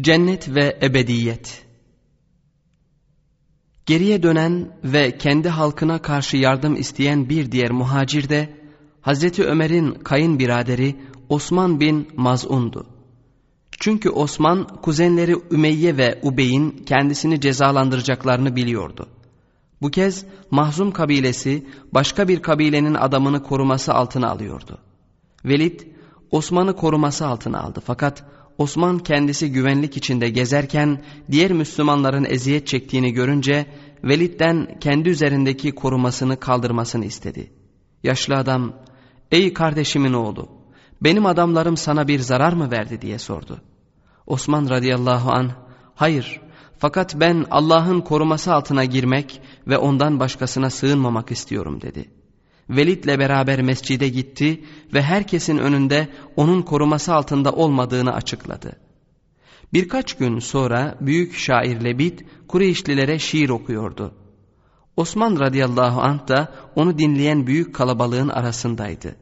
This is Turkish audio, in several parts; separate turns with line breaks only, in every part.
Cennet ve ebediyet Geriye dönen ve kendi halkına karşı yardım isteyen bir diğer muhacir de Hazreti Ömer'in kayınbiraderi Osman bin Maz'undu. Çünkü Osman kuzenleri Ümeyye ve Ubey'in kendisini cezalandıracaklarını biliyordu. Bu kez Mahzum kabilesi başka bir kabilenin adamını koruması altına alıyordu. Velid Osman'ı koruması altına aldı fakat Osman kendisi güvenlik içinde gezerken diğer Müslümanların eziyet çektiğini görünce Velid'den kendi üzerindeki korumasını kaldırmasını istedi. Yaşlı adam ''Ey kardeşimin oğlu benim adamlarım sana bir zarar mı verdi?'' diye sordu. Osman radıyallahu an ''Hayır fakat ben Allah'ın koruması altına girmek ve ondan başkasına sığınmamak istiyorum.'' dedi. Velid'le beraber mescide gitti ve herkesin önünde onun koruması altında olmadığını açıkladı. Birkaç gün sonra büyük şair Lebit Kureyşlilere şiir okuyordu. Osman radıyallahu anh da onu dinleyen büyük kalabalığın arasındaydı.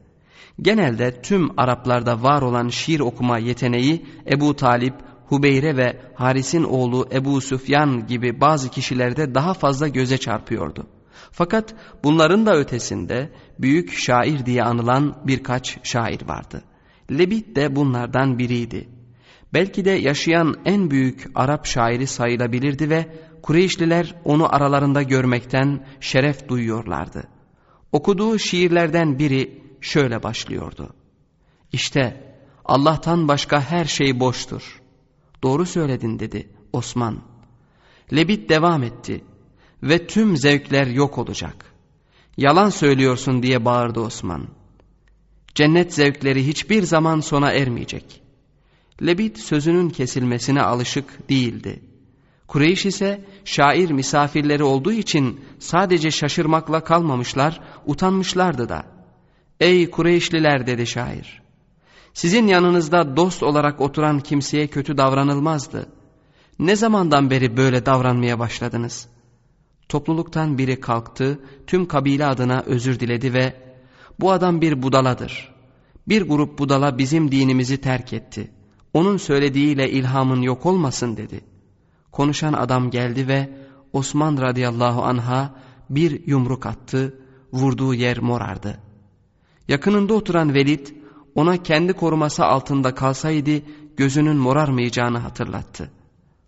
Genelde tüm Araplarda var olan şiir okuma yeteneği Ebu Talip, Hubeyre ve Haris'in oğlu Ebu Süfyan gibi bazı kişilerde daha fazla göze çarpıyordu. Fakat bunların da ötesinde büyük şair diye anılan birkaç şair vardı. Lebit de bunlardan biriydi. Belki de yaşayan en büyük Arap şairi sayılabilirdi ve Kureyşliler onu aralarında görmekten şeref duyuyorlardı. Okuduğu şiirlerden biri şöyle başlıyordu. İşte Allah'tan başka her şey boştur. Doğru söyledin dedi Osman. Lebit devam etti ve tüm zevkler yok olacak. Yalan söylüyorsun diye bağırdı Osman. Cennet zevkleri hiçbir zaman sona ermeyecek. Lebit sözünün kesilmesine alışık değildi. Kureyş ise şair misafirleri olduğu için sadece şaşırmakla kalmamışlar, utanmışlardı da. Ey Kureyşliler dedi şair. Sizin yanınızda dost olarak oturan kimseye kötü davranılmazdı. Ne zamandan beri böyle davranmaya başladınız? Topluluktan biri kalktı, tüm kabile adına özür diledi ve bu adam bir budaladır. Bir grup budala bizim dinimizi terk etti. Onun söylediğiyle ilhamın yok olmasın dedi. Konuşan adam geldi ve Osman radıyallahu anha bir yumruk attı, vurduğu yer morardı. Yakınında oturan Velid ona kendi koruması altında kalsaydı gözünün morarmayacağını hatırlattı.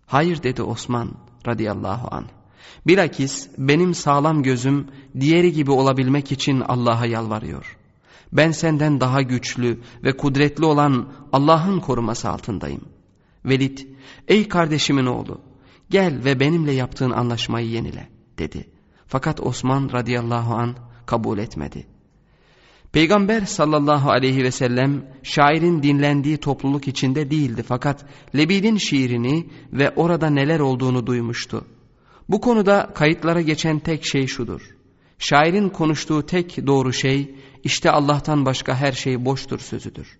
Hayır dedi Osman radıyallahu anh. Bilakis benim sağlam gözüm diğeri gibi olabilmek için Allah'a yalvarıyor. Ben senden daha güçlü ve kudretli olan Allah'ın koruması altındayım. Velid, ey kardeşimin oğlu gel ve benimle yaptığın anlaşmayı yenile dedi. Fakat Osman radıyallahu an kabul etmedi. Peygamber sallallahu aleyhi ve sellem şairin dinlendiği topluluk içinde değildi fakat Lebid'in şiirini ve orada neler olduğunu duymuştu. Bu konuda kayıtlara geçen tek şey şudur. Şairin konuştuğu tek doğru şey işte Allah'tan başka her şey boştur sözüdür.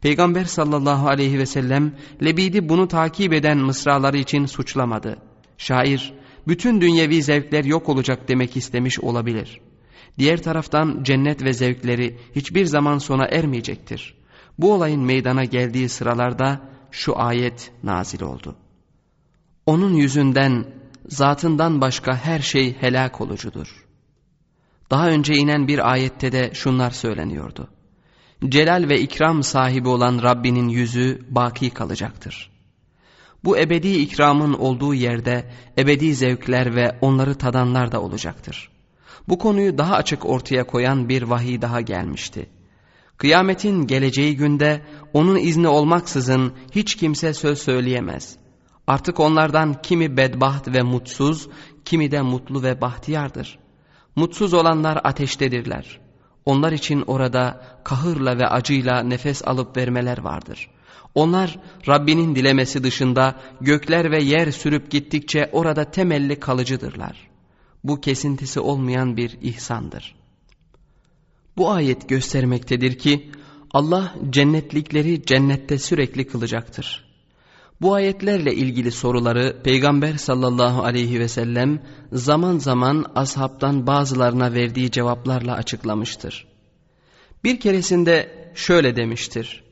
Peygamber sallallahu aleyhi ve sellem Lebid'i bunu takip eden mısraları için suçlamadı. Şair bütün dünyevi zevkler yok olacak demek istemiş olabilir. Diğer taraftan cennet ve zevkleri hiçbir zaman sona ermeyecektir. Bu olayın meydana geldiği sıralarda şu ayet nazil oldu. Onun yüzünden zatından başka her şey helak olucudur. Daha önce inen bir ayette de şunlar söyleniyordu. Celal ve ikram sahibi olan Rabbinin yüzü baki kalacaktır. Bu ebedi ikramın olduğu yerde ebedi zevkler ve onları tadanlar da olacaktır. Bu konuyu daha açık ortaya koyan bir vahiy daha gelmişti. Kıyametin geleceği günde onun izni olmaksızın hiç kimse söz söyleyemez. Artık onlardan kimi bedbaht ve mutsuz, kimi de mutlu ve bahtiyardır. Mutsuz olanlar ateştedirler. Onlar için orada kahırla ve acıyla nefes alıp vermeler vardır. Onlar Rabbinin dilemesi dışında gökler ve yer sürüp gittikçe orada temelli kalıcıdırlar. Bu kesintisi olmayan bir ihsandır. Bu ayet göstermektedir ki Allah cennetlikleri cennette sürekli kılacaktır. Bu ayetlerle ilgili soruları Peygamber sallallahu aleyhi ve sellem zaman zaman ashabtan bazılarına verdiği cevaplarla açıklamıştır. Bir keresinde şöyle demiştir.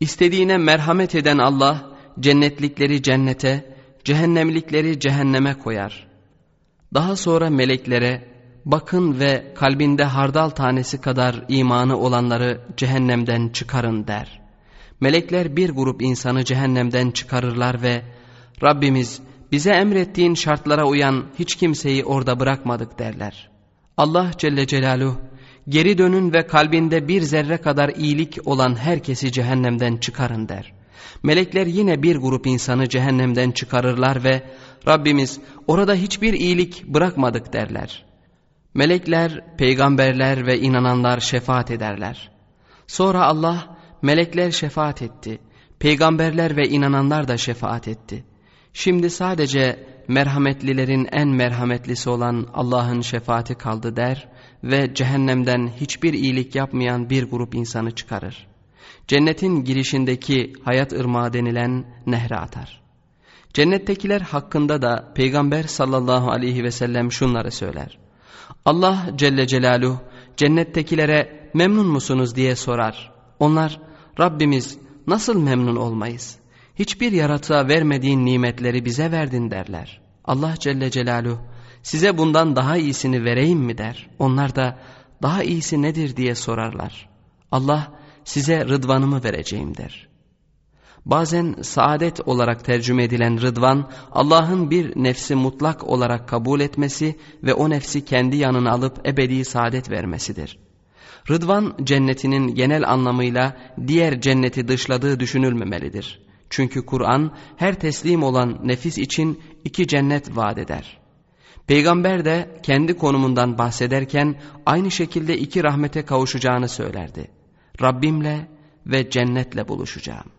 İstediğine merhamet eden Allah cennetlikleri cennete, cehennemlikleri cehenneme koyar. Daha sonra meleklere bakın ve kalbinde hardal tanesi kadar imanı olanları cehennemden çıkarın der. Melekler bir grup insanı cehennemden çıkarırlar ve Rabbimiz bize emrettiğin şartlara uyan hiç kimseyi orada bırakmadık derler. Allah Celle Celaluhu geri dönün ve kalbinde bir zerre kadar iyilik olan herkesi cehennemden çıkarın der. Melekler yine bir grup insanı cehennemden çıkarırlar ve Rabbimiz orada hiçbir iyilik bırakmadık derler. Melekler, peygamberler ve inananlar şefaat ederler. Sonra Allah melekler şefaat etti. Peygamberler ve inananlar da şefaat etti. Şimdi sadece merhametlilerin en merhametlisi olan Allah'ın şefaati kaldı der ve cehennemden hiçbir iyilik yapmayan bir grup insanı çıkarır. Cennetin girişindeki hayat ırmağı denilen nehre atar. Cennettekiler hakkında da Peygamber sallallahu aleyhi ve sellem şunları söyler. Allah Celle Celaluhu cennettekilere memnun musunuz diye sorar. Onlar Rabbimiz nasıl memnun olmayız? Hiçbir yaratığa vermediğin nimetleri bize verdin derler. Allah Celle Celaluhu size bundan daha iyisini vereyim mi der. Onlar da daha iyisi nedir diye sorarlar. Allah size rıdvanımı vereceğim der. Bazen saadet olarak tercüme edilen rıdvan, Allah'ın bir nefsi mutlak olarak kabul etmesi ve o nefsi kendi yanına alıp ebedi saadet vermesidir. Rıdvan cennetinin genel anlamıyla diğer cenneti dışladığı düşünülmemelidir. Çünkü Kur'an her teslim olan nefis için iki cennet vaat eder. Peygamber de kendi konumundan bahsederken aynı şekilde iki rahmete kavuşacağını söylerdi. Rabbimle ve cennetle buluşacağım.